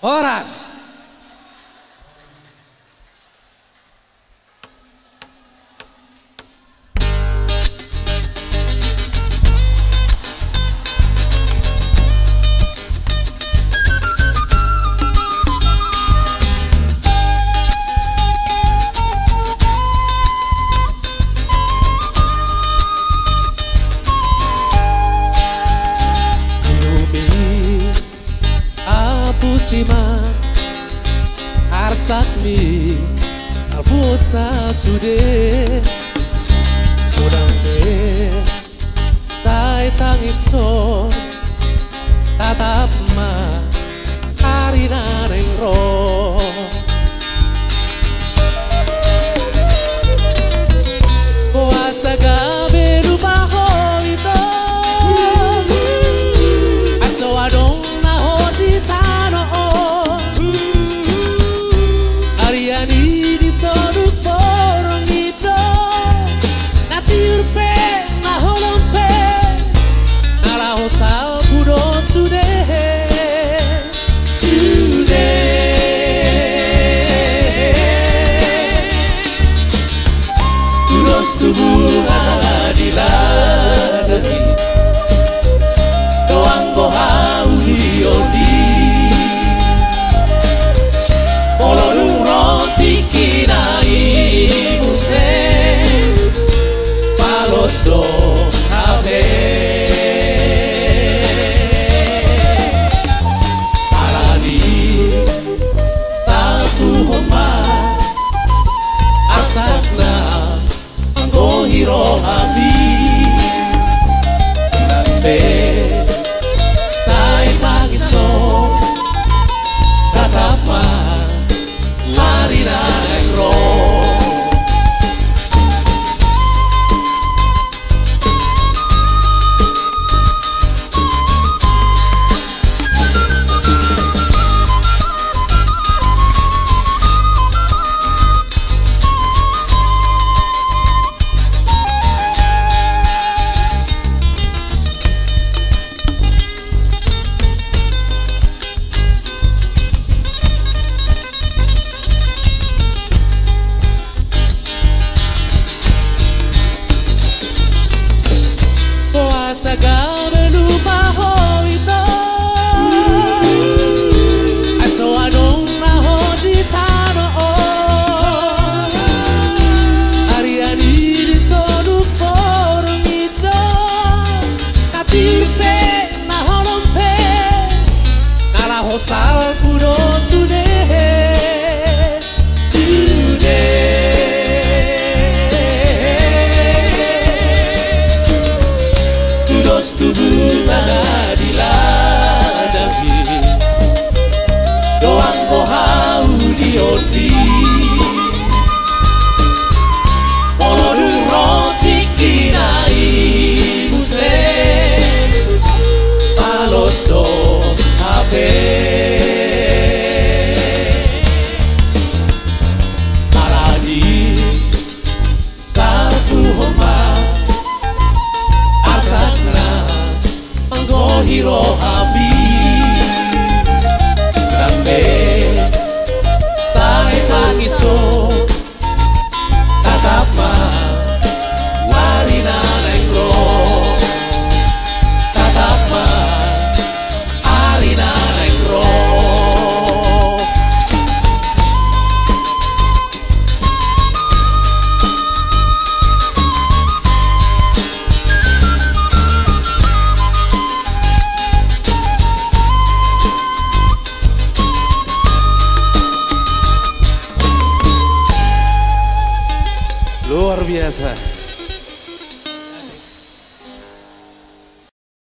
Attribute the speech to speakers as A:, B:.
A: horas. arsakli albosa sude Kodang de, tai tangiso tatap mata. los tubu hari lari doang bohau hiodi polo luro tiki nai musen palos do habeng fe. stubuna diladabi doang bohau diodi polo duro pikinai muse palos doang भी ऐसा है।